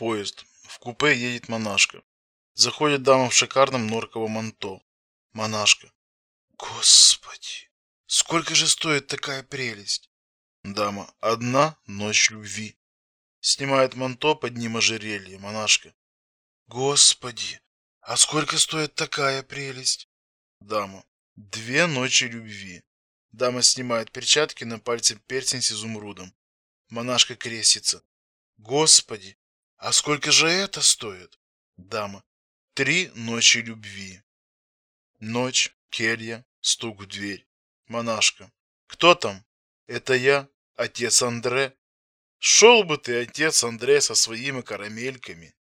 Поезд. В купе едет монашка. Заходит дама в шикарном норковом манто. Монашка. Господи, сколько же стоит такая прелесть? Дама. Одна ночь любви. Снимает манто, под ним ожерелье. Монашка. Господи, а сколько стоит такая прелесть? Дама. Две ночи любви. Дама снимает перчатки, на пальце перстень с изумрудом. Монашка крестится. Господи, а сколько же это стоит? Дама. Три ночи любви. Ночь, келья, стук в дверь. Монашка. Кто там? Это я, отец Андре. Шел бы ты, отец Андре, со своими карамельками.